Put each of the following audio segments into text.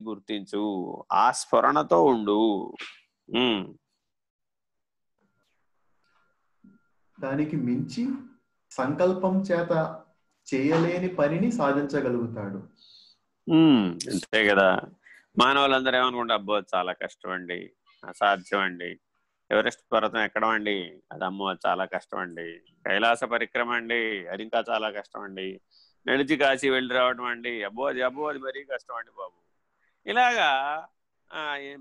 గుర్తించు. ఆ స్ఫురణతో ఉండు. దానికి మించి సంకల్పం చేత చేయలేని పనిని సాధించగలుగుతాడు. అంతే కదా. మానవులందరూ ఏమనుకుంటే అబ్బో చాలా కష్టం అండి అసాధ్యం అండి ఎవరెస్ట్ పర్వతం ఎక్కడం అండి అది అమ్మో అది చాలా కష్టం అండి కైలాస పరిక్రమ అండి? అది ఇంకా చాలా కష్టం అండి నడిచి కాశీ వెళ్ళి రావడం అండి? అబ్బో అది అబ్బో అది మరీ కష్టం అండి బాబు. ఇలాగా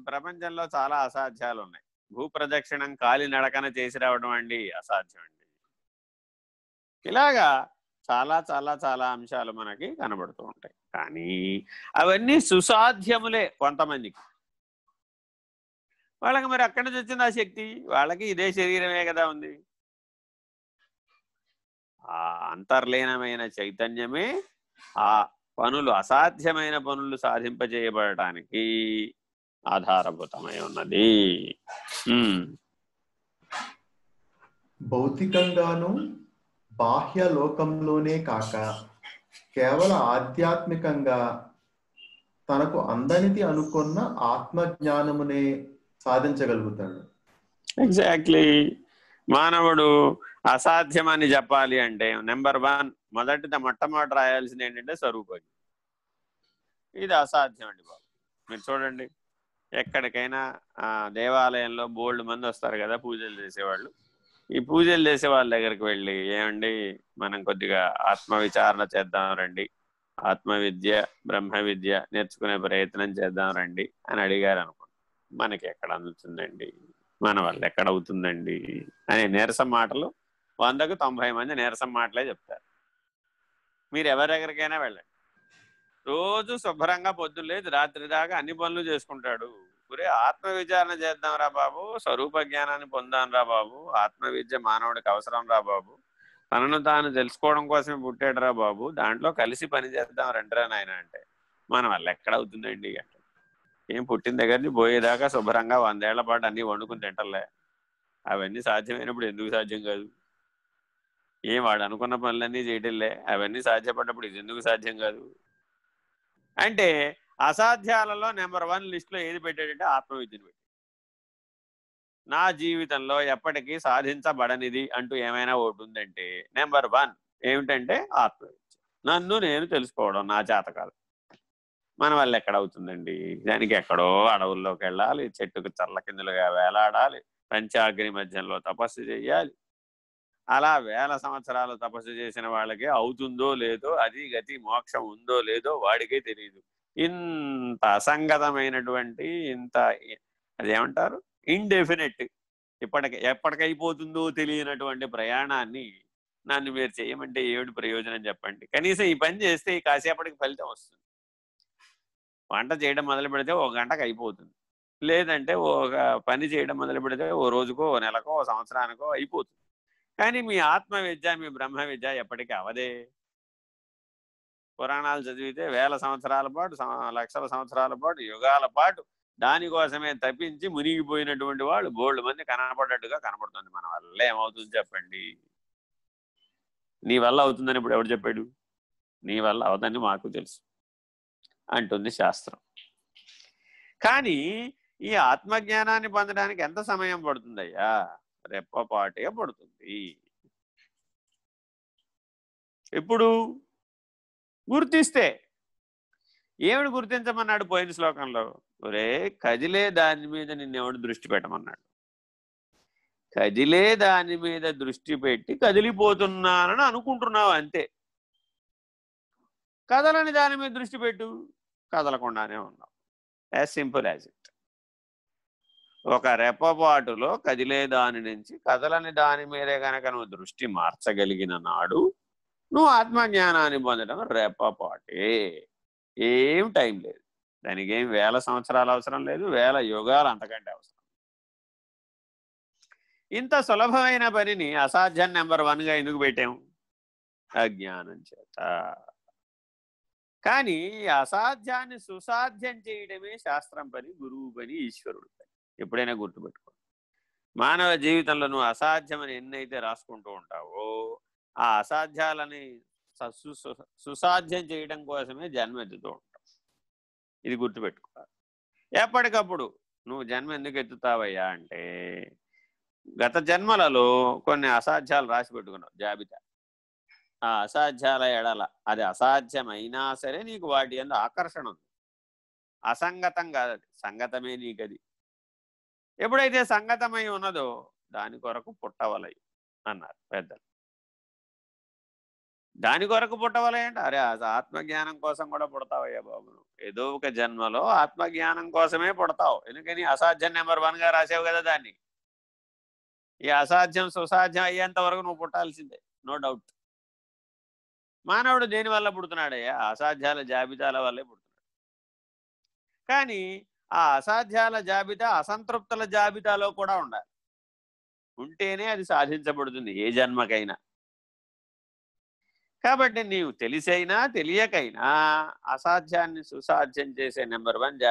ప్రపంచంలో చాలా అసాధ్యాలు ఉన్నాయి భూప్రదక్షిణం కాలినడకన చేసి రావడం అండి అసాధ్యం అండి. ఇలాగా చాలా చాలా చాలా అంశాలు మనకి కనబడుతూ ఉంటాయి. కానీ అవన్నీ సుసాధ్యములే కొంతమందికి. వాళ్ళకి మరి అక్కడి నుంచి వచ్చింది ఆ శక్తి? వాళ్ళకి ఇదే శరీరమే కదా ఉంది. ఆ అంతర్లీనమైన చైతన్యమే ఆ పనులు అసాధ్యమైన పనులు సాధింపజేయబడటానికి ఆధారభూతమై ఉన్నది. భౌతికంగాను బాహ్య లోకంలోనే కాక కేవల ఆధ్యాత్మికంగా తనకు అందనిది అనుకున్న ఆత్మజ్ఞానమునే సాధించగలుగుతాడు. ఎగ్జాక్ట్లీ మానవుడు అసాధ్యమని చెప్పాలి అంటే నెంబర్ వన్ మొదటిది మొట్టమొదటి రాయాల్సింది ఏంటంటే స్వరూపజ్ఞ ఇది అసాధ్యం అండి బాబు. మీరు చూడండి ఎక్కడికైనా దేవాలయంలో బోల్డ్ మంది వస్తారు కదా పూజలు చేసేవాళ్ళు. ఈ పూజలు చేసే వాళ్ళ దగ్గరికి వెళ్ళి ఏమండి మనం కొద్దిగా ఆత్మ విచారణ చేద్దాం రండి. ఆత్మ విద్య బ్రహ్మ విద్య నేర్చుకునే ప్రయత్నం చేద్దాం రండి అని అడిగారు అనుకోండి మనకి ఎక్కడ అందుతుందండి? మన వల్ల ఎక్కడ అవుతుందండి అనే నీరసం మాటలు వందకు తొంభై మంది నీరసం మాటలే చెప్తారు. మీరు ఎవరి దగ్గరికైనా వెళ్ళండి. రోజు శుభ్రంగా పొద్దున్న లేదు రాత్రి దాకా అన్ని పనులు చేసుకుంటాడు. గురే ఆత్మవిచారణ చేద్దాం రా బాబు. స్వరూప జ్ఞానాన్ని పొందాం రా బాబు. ఆత్మవిద్య మానవుడికి అవసరం రా బాబు. తనను తాను తెలుసుకోవడం కోసమే పుట్టాడు రా బాబు. దాంట్లో కలిసి పని చేద్దాం రండిరా నాయన అంటే. మన వల్ల ఎక్కడ అవుతుందండి అంటే ఏం పుట్టిన దగ్గర నుంచి పోయేదాకా శుభ్రంగా వందేళ్ళ పాటు అన్ని వండుకుని తింటలే. అవన్నీ సాధ్యమైనప్పుడు ఎందుకు సాధ్యం కాదు? ఏం వాడు అనుకున్న పనులన్నీ చేయటంలే. అవన్నీ సాధ్యపడ్డప్పుడు ఇది ఎందుకు సాధ్యం కాదు? అంటే అసాధ్యాలలో నెంబర్ వన్ లిస్ట్లో ఏది పెట్టాడంటే ఆత్మవిద్యను పెట్టాడు. నా జీవితంలో ఎప్పటికీ సాధించబడనిది అంటూ ఏమైనా ఒకటి ఉందంటే నెంబర్ వన్ ఏమిటంటే ఆత్మవిద్య. నన్ను నేను తెలుసుకోవడం నా చేత కాదు. మన వల్ల ఎక్కడ అవుతుందండి దానికి ఎక్కడో అడవుల్లోకి వెళ్ళాలి. చెట్టుకు చల్ల కిందలుగా వేలాడాలి. పంచాగ్ని మధ్యంలో తపస్సు చేయాలి అలా వేల సంవత్సరాలు తపస్సు చేసిన వాళ్ళకి అవుతుందో లేదో అది గతి మోక్షం ఉందో లేదో వాడికే తెలియదు ఇంత అసంగతమైనటువంటి ఇంత అదేమంటారు? ఇండెఫినెట్. ఇప్పటికి ఎప్పటికైపోతుందో తెలియనటువంటి ప్రయాణాన్ని నన్ను మీరు చేయమంటే ఏమిటి ప్రయోజనం చెప్పండి? కనీసం ఈ పని చేస్తే కాసేపటికి ఫలితం వస్తుంది. వంట చేయడం మొదలు పెడితే ఒక గంటకు అయిపోతుంది. లేదంటే ఒక పని చేయడం మొదలు పెడితే ఓ రోజుకో ఓ నెలకో ఓ సంవత్సరానికో అయిపోతుంది. కానీ మీ ఆత్మ విద్య మీ బ్రహ్మ విద్య ఎప్పటికీ అవదే. పురాణాలు చదివితే వేల సంవత్సరాల పాటు లక్షల సంవత్సరాల పాటు యుగాల పాటు దానికోసమే తప్పించి మునిగిపోయినటువంటి వాళ్ళు బోల్డ్ మంది కనపడ్డట్టుగా కనపడుతుంది మన వల్ల. ఏమవుతుంది చెప్పండి? నీ వల్ల అవుతుందని ఇప్పుడు ఎవడు చెప్పాడు? నీ వల్ల అవదని మాకు తెలుసు. అంటుంది శాస్త్రం. కానీ ఈ ఆత్మజ్ఞానాన్ని పొందడానికి ఎంత సమయం పడుతుందయ్యా? రెప్పపాటే పడుతుంది. ఇప్పుడు గుర్తిస్తే ఏమిటి గుర్తించమన్నాడు పోయిన శ్లోకంలో? ఒరే కదిలే దాని మీద నిన్నెవడు దృష్టి పెట్టమన్నాడు? కదిలే దాని మీద దృష్టి పెట్టి కదిలిపోతున్నానని అనుకుంటున్నావు అంతే. కదలని దాని మీద దృష్టి పెట్టు. కదలకుండానే ఉన్నావు యాజ్ సింపుల్ యాజ్ ఇట్ ఒక రెప్పపాటులో కదిలే దాని నుంచి కదలని దాని మీదే కనుక నువ్వు దృష్టి మార్చగలిగిన నాడు నువ్వు ఆత్మజ్ఞానాన్ని పొందడం రెప్పపాటే ఏం టైం లేదు. దానికి ఏం వేల సంవత్సరాలు అవసరం లేదు వేల యుగాలు అంతకంటే అవసరం. ఇంత సులభమైన పనిని అసాధ్యం నెంబర్ వన్గా ఎందుకు పెట్టాము అజ్ఞానం చేత. కానీ అసాధ్యాన్ని సుసాధ్యం చేయడమే శాస్త్రం పని గురువు పని ఈశ్వరుడు పని. ఎప్పుడైనా గుర్తుపెట్టుకో. మానవ జీవితంలో నువ్వు అసాధ్యమని ఎన్నైతే రాసుకుంటూ ఉంటావో ఆ అసాధ్యాలని స- సు- సుసాధ్యం చేయడం కోసమే జన్మెత్తుతూ ఉంటాం ఇది గుర్తుపెట్టుకోవాలి ఎప్పటికప్పుడు నువ్వు జన్మ ఎందుకు ఎత్తుతావయ్యా అంటే గత జన్మలలో కొన్ని అసాధ్యాలు రాసి పెట్టుకున్నావు జాబితా. ఆ అసాధ్యాల ఎడల అది అసాధ్యమైనా సరే నీకు వాటి ఎందు ఆకర్షణ ఉంది అసంగతం కాదు సంగతమే నీకు అది ఎప్పుడైతే సంగతమై ఉన్నదో దాని కొరకు పుట్టవలై అన్నారు పెద్దలు. దాని కొరకు పుట్టవలై అరే ఆత్మజ్ఞానం కోసం కూడా పుడతావయ్యా బాబు ఏదో ఒక జన్మలో ఆత్మజ్ఞానం కోసమే పుడతావు. ఎందుకని? అసాధ్యం నెంబర్ వన్గా రాసావు కదా దాన్ని. ఈ అసాధ్యం సుసాధ్యం అయ్యేంత వరకు నువ్వు పుట్టాల్సిందే. No doubt. మానవుడు దేని వల్ల పుడుతున్నాడయ్యా? అసాధ్యాల జాబితాల వల్లే పుడుతున్నాడు. కానీ ఆ అసాధ్యాల జాబితా అసంతృప్తుల జాబితాలో కూడా ఉండాలి. ఉంటేనే అది సాధించబడుతుంది ఏ జన్మకైనా. కాబట్టి నీవు తెలిసైనా తెలియకైనా అసాధ్యాన్ని సుసాధ్యం చేసే నెంబర్ వన్ జాబితా